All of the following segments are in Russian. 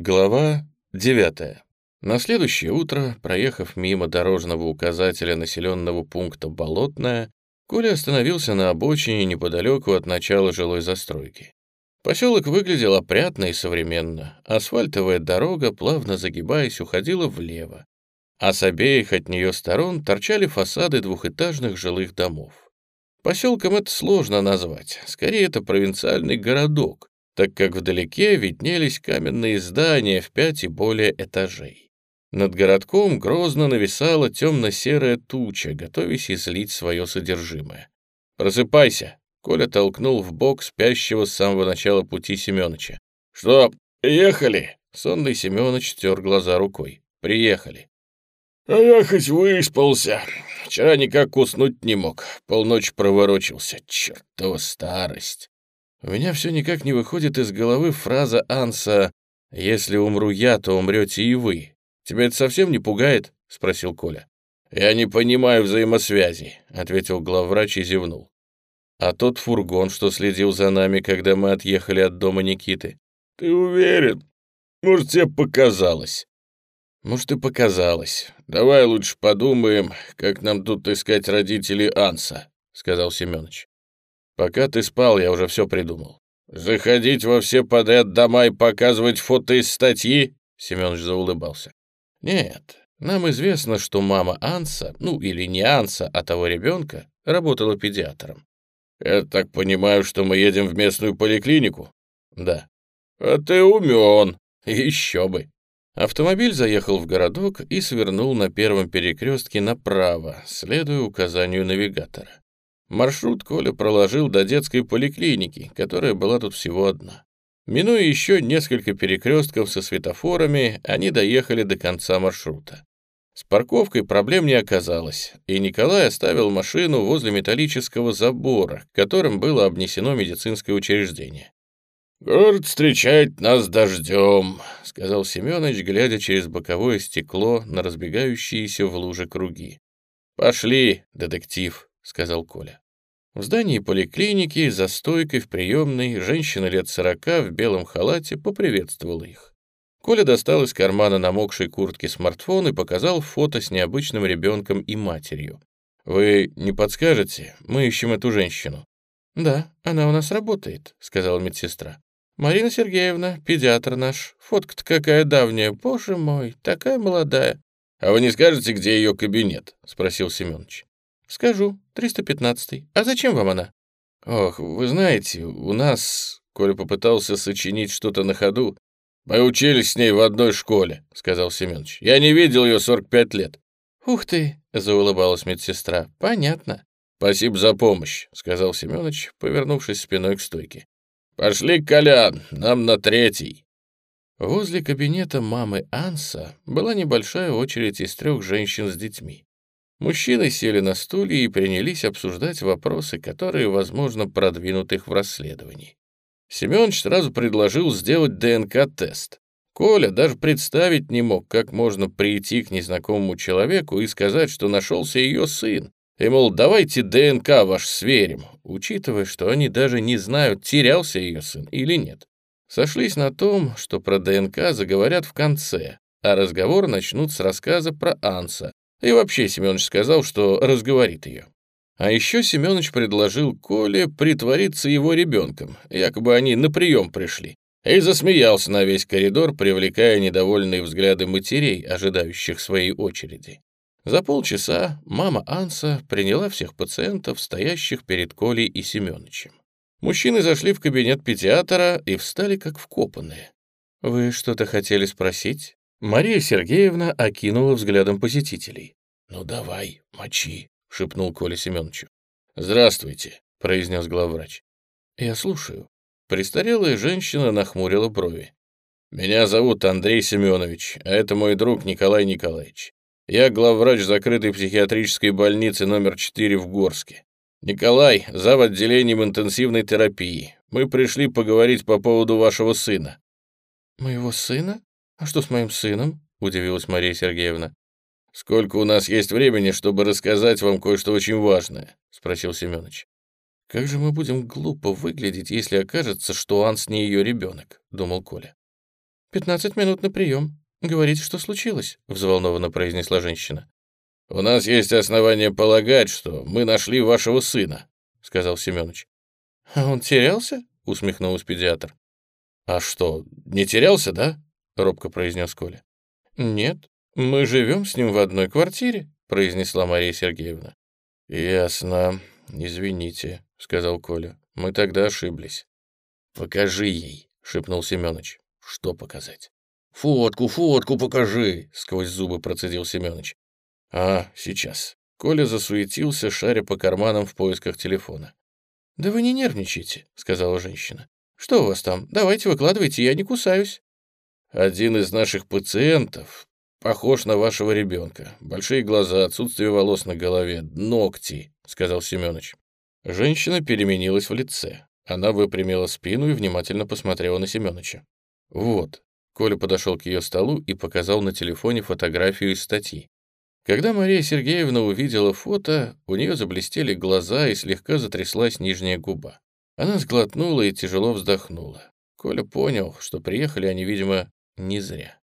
Глава 9. На следующее утро, проехав мимо дорожного указателя населенного пункта Болотная, Коля остановился на обочине неподалеку от начала жилой застройки. Поселок выглядел опрятно и современно. Асфальтовая дорога, плавно загибаясь, уходила влево, а с обеих от нее сторон торчали фасады двухэтажных жилых домов. Поселком это сложно назвать, скорее это провинциальный городок, так как вдалеке виднелись каменные здания в пять и более этажей. Над городком грозно нависала темно-серая туча, готовясь излить свое содержимое. «Просыпайся!» — Коля толкнул в бок спящего с самого начала пути Семёныча. «Что, приехали?» — сонный Семёныч тер глаза рукой. «Приехали». «А я хоть выспался. Вчера никак уснуть не мог. Полночь проворочился. Чертова старость!» У меня все никак не выходит из головы фраза Анса «Если умру я, то умрете и вы». Тебя это совсем не пугает?» — спросил Коля. «Я не понимаю взаимосвязи», — ответил главврач и зевнул. «А тот фургон, что следил за нами, когда мы отъехали от дома Никиты?» «Ты уверен? Может, тебе показалось?» «Может, и показалось. Давай лучше подумаем, как нам тут искать родителей Анса», — сказал Семёныч. Пока ты спал, я уже все придумал. Заходить во все подряд дома и показывать фото из статьи? Семенович заулыбался. Нет, нам известно, что мама Анса, ну или не Анса, а того ребенка, работала педиатром. Я так понимаю, что мы едем в местную поликлинику? Да. А ты умен. Еще бы. Автомобиль заехал в городок и свернул на первом перекрестке направо, следуя указанию навигатора. Маршрут Коля проложил до детской поликлиники, которая была тут всего одна. Минуя еще несколько перекрестков со светофорами, они доехали до конца маршрута. С парковкой проблем не оказалось, и Николай оставил машину возле металлического забора, которым было обнесено медицинское учреждение. «Город встречает нас дождем», — сказал Семенович, глядя через боковое стекло на разбегающиеся в луже круги. «Пошли, детектив», — сказал Коля. В здании поликлиники за стойкой в приемной женщина лет сорока в белом халате поприветствовала их. Коля достал из кармана намокшей куртки смартфон и показал фото с необычным ребенком и матерью. «Вы не подскажете? Мы ищем эту женщину». «Да, она у нас работает», — сказала медсестра. «Марина Сергеевна, педиатр наш. Фотка-то какая давняя, боже мой, такая молодая». «А вы не скажете, где ее кабинет?» — спросил Семенович. «Скажу, 315-й. А зачем вам она?» «Ох, вы знаете, у нас...» Коля попытался сочинить что-то на ходу. «Мы учились с ней в одной школе», — сказал Семенович. «Я не видел ее 45 лет». «Ух ты!» — заулыбалась медсестра. «Понятно». «Спасибо за помощь», — сказал Семенович, повернувшись спиной к стойке. «Пошли, Колян, нам на третий». Возле кабинета мамы Анса была небольшая очередь из трех женщин с детьми. Мужчины сели на стулья и принялись обсуждать вопросы, которые, возможно, продвинут их в расследовании. Семенович сразу предложил сделать ДНК-тест. Коля даже представить не мог, как можно прийти к незнакомому человеку и сказать, что нашелся ее сын. И, мол, давайте ДНК ваш сверим, учитывая, что они даже не знают, терялся ее сын или нет. Сошлись на том, что про ДНК заговорят в конце, а разговор начнут с рассказа про Анса, и вообще Семенович сказал, что разговорит ее. А еще Семенович предложил Коле притвориться его ребенком, якобы они на прием пришли, и засмеялся на весь коридор, привлекая недовольные взгляды матерей, ожидающих своей очереди. За полчаса мама Анса приняла всех пациентов, стоящих перед Колей и Семеновичем. Мужчины зашли в кабинет педиатра и встали как вкопанные. «Вы что-то хотели спросить?» Мария Сергеевна окинула взглядом посетителей. «Ну давай, мочи», — шепнул Коля Семеновичу. «Здравствуйте», — произнес главврач. «Я слушаю». Престарелая женщина нахмурила брови. «Меня зовут Андрей Семенович, а это мой друг Николай Николаевич. Я главврач закрытой психиатрической больницы номер 4 в Горске. Николай, зав. отделением интенсивной терапии. Мы пришли поговорить по поводу вашего сына». «Моего сына?» «А что с моим сыном?» — удивилась Мария Сергеевна. «Сколько у нас есть времени, чтобы рассказать вам кое-что очень важное?» — спросил Семенович. «Как же мы будем глупо выглядеть, если окажется, что Анс не ее ребенок?» — думал Коля. «Пятнадцать минут на прием. Говорите, что случилось?» — взволнованно произнесла женщина. «У нас есть основания полагать, что мы нашли вашего сына», — сказал Семенович. «А он терялся?» — усмехнулась педиатр. «А что, не терялся, да?» — робко произнес Коля. «Нет, мы живем с ним в одной квартире», — произнесла Мария Сергеевна. «Ясно. Извините», — сказал Коля. «Мы тогда ошиблись». «Покажи ей», — шепнул Семёныч. «Что показать?» «Фотку, фотку покажи», — сквозь зубы процедил Семёныч. «А, сейчас». Коля засуетился, шаря по карманам в поисках телефона. «Да вы не нервничайте», — сказала женщина. «Что у вас там? Давайте выкладывайте, я не кусаюсь». «Один из наших пациентов похож на вашего ребенка. Большие глаза, отсутствие волос на голове, ногти», — сказал Семёныч. Женщина переменилась в лице. Она выпрямила спину и внимательно посмотрела на Семёныча. «Вот». Коля подошел к ее столу и показал на телефоне фотографию из статьи. Когда Мария Сергеевна увидела фото, у нее заблестели глаза и слегка затряслась нижняя губа. Она сглотнула и тяжело вздохнула. Коля понял, что приехали они, видимо, не зря.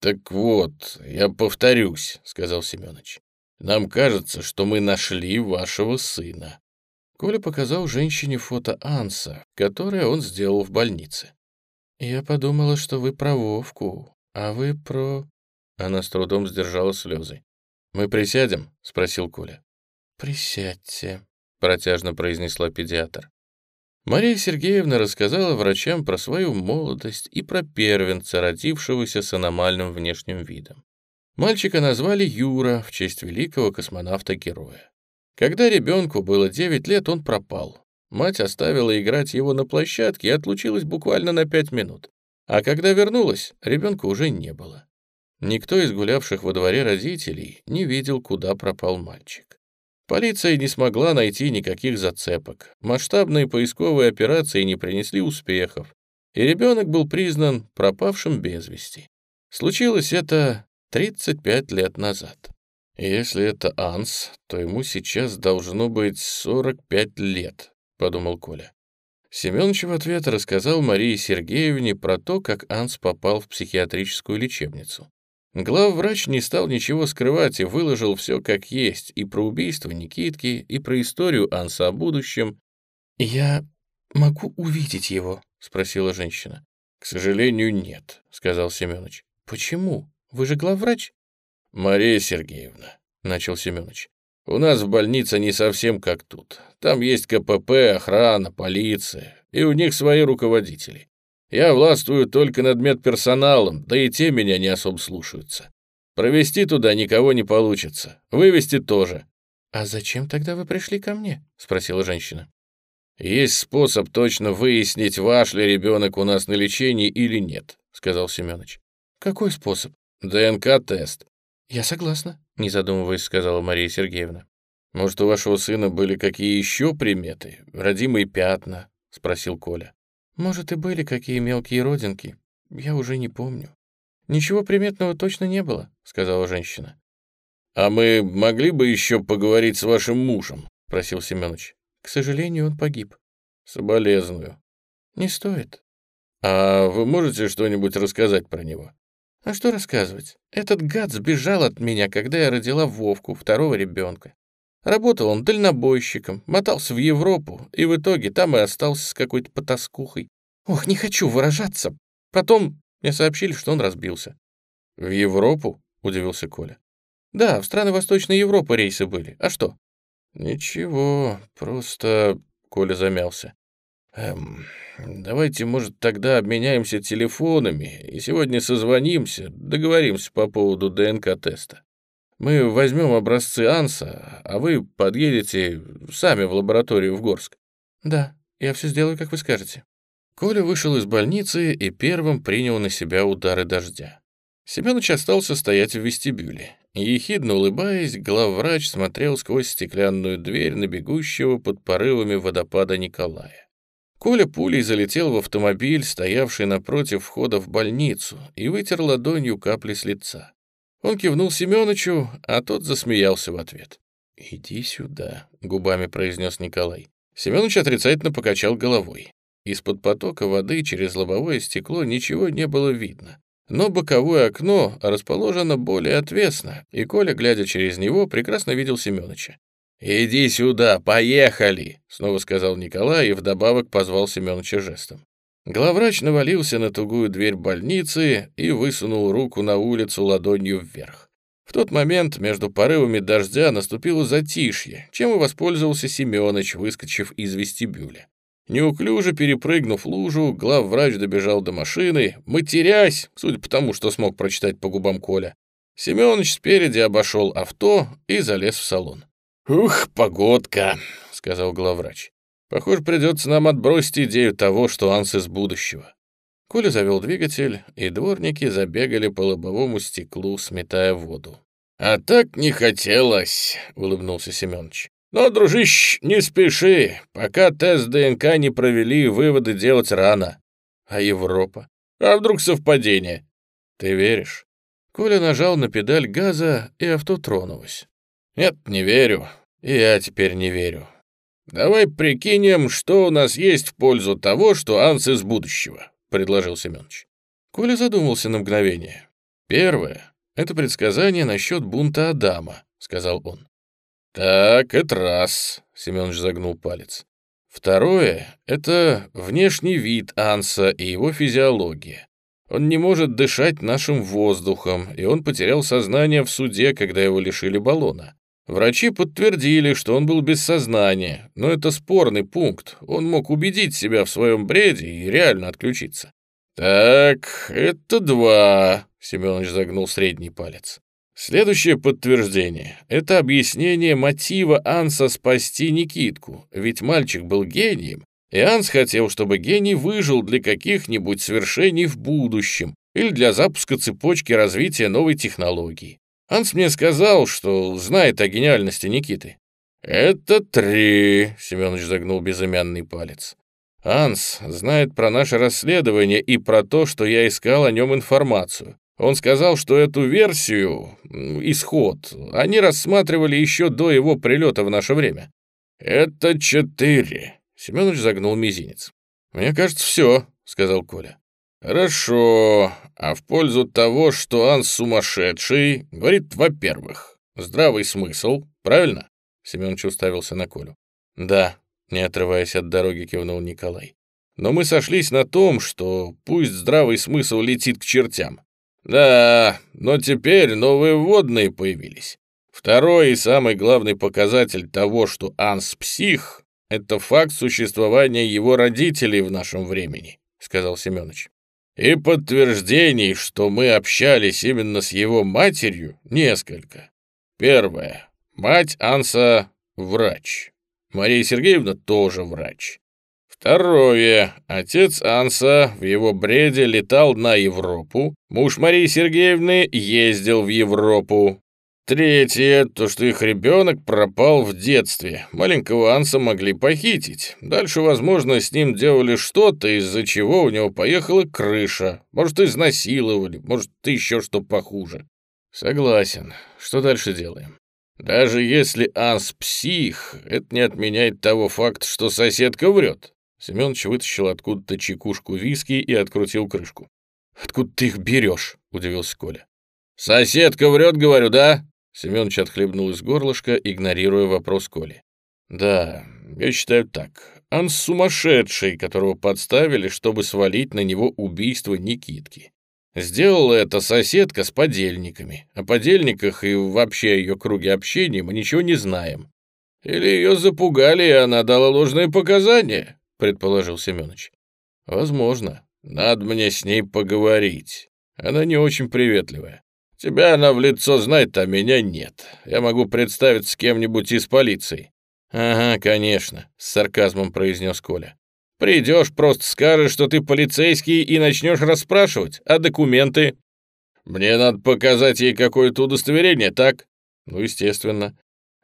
«Так вот, я повторюсь», — сказал Семёныч. «Нам кажется, что мы нашли вашего сына». Коля показал женщине фото Анса, которое он сделал в больнице. «Я подумала, что вы про Вовку, а вы про...» Она с трудом сдержала слезы. «Мы присядем?» — спросил Коля. «Присядьте», — протяжно произнесла педиатр. Мария Сергеевна рассказала врачам про свою молодость и про первенца, родившегося с аномальным внешним видом. Мальчика назвали Юра в честь великого космонавта-героя. Когда ребенку было 9 лет, он пропал. Мать оставила играть его на площадке и отлучилась буквально на 5 минут. А когда вернулась, ребенка уже не было. Никто из гулявших во дворе родителей не видел, куда пропал мальчик. Полиция не смогла найти никаких зацепок. Масштабные поисковые операции не принесли успехов, и ребенок был признан пропавшим без вести. Случилось это 35 лет назад. «Если это Анс, то ему сейчас должно быть 45 лет», — подумал Коля. Семенович в ответ рассказал Марии Сергеевне про то, как Анс попал в психиатрическую лечебницу. Главврач не стал ничего скрывать и выложил все как есть, и про убийство Никитки, и про историю Анса о будущем. «Я могу увидеть его?» — спросила женщина. «К сожалению, нет», — сказал Семенович. «Почему? Вы же главврач?» «Мария Сергеевна», — начал Семенович, — «у нас в больнице не совсем как тут. Там есть КПП, охрана, полиция, и у них свои руководители. Я властвую только над медперсоналом, да и те меня не особо слушаются. Провести туда никого не получится, вывести тоже». «А зачем тогда вы пришли ко мне?» — спросила женщина. «Есть способ точно выяснить, ваш ли ребенок у нас на лечении или нет», — сказал Семенович. «Какой способ?» «ДНК-тест». «Я согласна», — не задумываясь, сказала Мария Сергеевна. «Может, у вашего сына были какие еще приметы? Родимые пятна?» — спросил Коля. Может, и были какие мелкие родинки. Я уже не помню. Ничего приметного точно не было, сказала женщина. А мы могли бы еще поговорить с вашим мужем? просил Семенович. К сожалению, он погиб. Соболезную. Не стоит. А вы можете что-нибудь рассказать про него? А что рассказывать? Этот гад сбежал от меня, когда я родила Вовку, второго ребенка. Работал он дальнобойщиком, мотался в Европу, и в итоге там и остался с какой-то потаскухой. Ох, не хочу выражаться. Потом мне сообщили, что он разбился. «В Европу?» — удивился Коля. «Да, в страны Восточной Европы рейсы были. А что?» «Ничего, просто...» — Коля замялся. «Эм, давайте, может, тогда обменяемся телефонами и сегодня созвонимся, договоримся по поводу ДНК-теста». Мы возьмем образцы Анса, а вы подъедете сами в лабораторию в Горск». «Да, я все сделаю, как вы скажете». Коля вышел из больницы и первым принял на себя удары дождя. Семенович остался стоять в вестибюле. Ехидно улыбаясь, главврач смотрел сквозь стеклянную дверь на бегущего под порывами водопада Николая. Коля пулей залетел в автомобиль, стоявший напротив входа в больницу, и вытер ладонью капли с лица. Он кивнул Семёнычу, а тот засмеялся в ответ. «Иди сюда», — губами произнес Николай. Семёныч отрицательно покачал головой. Из-под потока воды через лобовое стекло ничего не было видно. Но боковое окно расположено более отвесно, и Коля, глядя через него, прекрасно видел Семёныча. «Иди сюда, поехали!» — снова сказал Николай и вдобавок позвал Семёныча жестом. Главврач навалился на тугую дверь больницы и высунул руку на улицу ладонью вверх. В тот момент между порывами дождя наступило затишье, чем и воспользовался Семёныч, выскочив из вестибюля. Неуклюже перепрыгнув лужу, главврач добежал до машины, матерясь, судя по тому, что смог прочитать по губам Коля. Семёныч спереди обошел авто и залез в салон. «Ух, погодка!» — сказал главврач. «Похоже, придется нам отбросить идею того, что Анс из будущего». Коля завел двигатель, и дворники забегали по лобовому стеклу, сметая воду. «А так не хотелось», — улыбнулся Семёныч. «Но, дружище, не спеши, пока тест ДНК не провели, выводы делать рано. А Европа? А вдруг совпадение?» «Ты веришь?» Коля нажал на педаль газа, и авто тронулось. «Нет, не верю. И я теперь не верю. Давай прикинем, что у нас есть в пользу того, что Анс из будущего», — предложил Семенович. Коля задумался на мгновение. «Первое — это предсказание насчет бунта Адама», — сказал он. «Так, это раз», — Семенович загнул палец. «Второе — это внешний вид Анса и его физиология. Он не может дышать нашим воздухом, и он потерял сознание в суде, когда его лишили баллона. Врачи подтвердили, что он был без сознания, но это спорный пункт. Он мог убедить себя в своем бреде и реально отключиться. «Так, это два», — Семенович загнул средний палец. Следующее подтверждение — это объяснение мотива Анса спасти Никитку, ведь мальчик был гением, и Анс хотел, чтобы гений выжил для каких-нибудь свершений в будущем или для запуска цепочки развития новой технологии. Анс мне сказал, что знает о гениальности Никиты. «Это три», — Семенович загнул безымянный палец. «Анс знает про наше расследование и про то, что я искал о нем информацию. Он сказал, что эту версию, исход, они рассматривали еще до его прилета в наше время». «Это четыре», — Семенович загнул мизинец. «Мне кажется, все», — сказал Коля. «Хорошо. А в пользу того, что Анс сумасшедший, говорит, во-первых, здравый смысл, правильно?» Семенович уставился на Колю. «Да», — не отрываясь от дороги, кивнул Николай. «Но мы сошлись на том, что пусть здравый смысл летит к чертям. Да, но теперь новые вводные появились. Второй и самый главный показатель того, что Анс псих, это факт существования его родителей в нашем времени», — сказал Семенович. И подтверждений, что мы общались именно с его матерью, несколько. Первое. Мать Анса — врач. Мария Сергеевна тоже врач. Второе. Отец Анса в его бреде летал на Европу. Муж Марии Сергеевны ездил в Европу. Третье, то, что их ребенок пропал в детстве. Маленького Анса могли похитить. Дальше, возможно, с ним делали что-то, из-за чего у него поехала крыша. Может, изнасиловали, может, еще что похуже. Согласен. Что дальше делаем? Даже если Анс псих, это не отменяет того факта, что соседка врет. Семенович вытащил откуда-то чекушку виски и открутил крышку. «Откуда ты их берешь?» — удивился Коля. «Соседка врет, говорю, да?» Семенович отхлебнул из горлышка, игнорируя вопрос Коли. «Да, я считаю так. Он сумасшедший, которого подставили, чтобы свалить на него убийство Никитки. Сделала это соседка с подельниками. О подельниках и вообще ее круге общения мы ничего не знаем. Или ее запугали, и она дала ложные показания?» — предположил Семенович. «Возможно. Надо мне с ней поговорить. Она не очень приветливая. Тебя она в лицо знает, а меня нет. Я могу представить с кем-нибудь из полиции». «Ага, конечно», — с сарказмом произнес Коля. «Придешь, просто скажешь, что ты полицейский и начнешь расспрашивать, а документы?» «Мне надо показать ей какое-то удостоверение, так?» «Ну, естественно».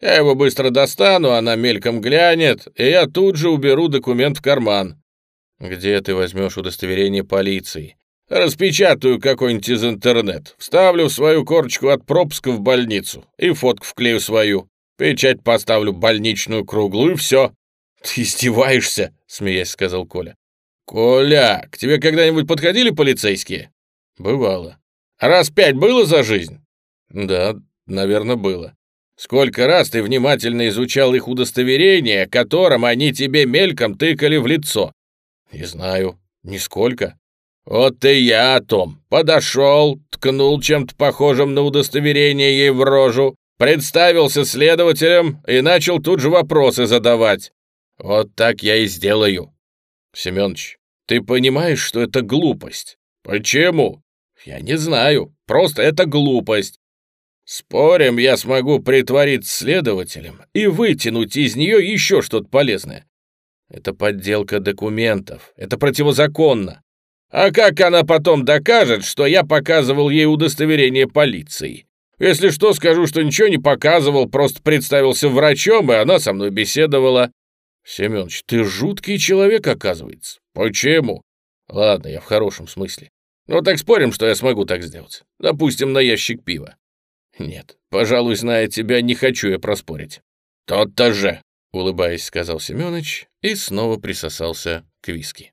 «Я его быстро достану, она мельком глянет, и я тут же уберу документ в карман». «Где ты возьмешь удостоверение полиции?» Распечатаю какой-нибудь из интернет, вставлю свою корочку от пропуска в больницу и фотку вклею свою. Печать поставлю больничную круглую и все. «Ты издеваешься?» — смеясь сказал Коля. «Коля, к тебе когда-нибудь подходили полицейские?» «Бывало». «Раз пять было за жизнь?» «Да, наверное, было». «Сколько раз ты внимательно изучал их удостоверение, которым они тебе мельком тыкали в лицо?» «Не знаю. Нисколько». «Вот и я о том. Подошел, ткнул чем-то похожим на удостоверение ей в рожу, представился следователем и начал тут же вопросы задавать. Вот так я и сделаю». «Семёныч, ты понимаешь, что это глупость?» «Почему?» «Я не знаю. Просто это глупость. Спорим, я смогу притвориться следователем и вытянуть из нее еще что-то полезное. Это подделка документов. Это противозаконно. А как она потом докажет, что я показывал ей удостоверение полиции? Если что, скажу, что ничего не показывал, просто представился врачом, и она со мной беседовала. Семёныч, ты жуткий человек, оказывается. Почему? Ладно, я в хорошем смысле. Ну так спорим, что я смогу так сделать. Допустим, на ящик пива. Нет, пожалуй, зная тебя, не хочу я проспорить. Тот-то же, улыбаясь, сказал Семёныч и снова присосался к виски.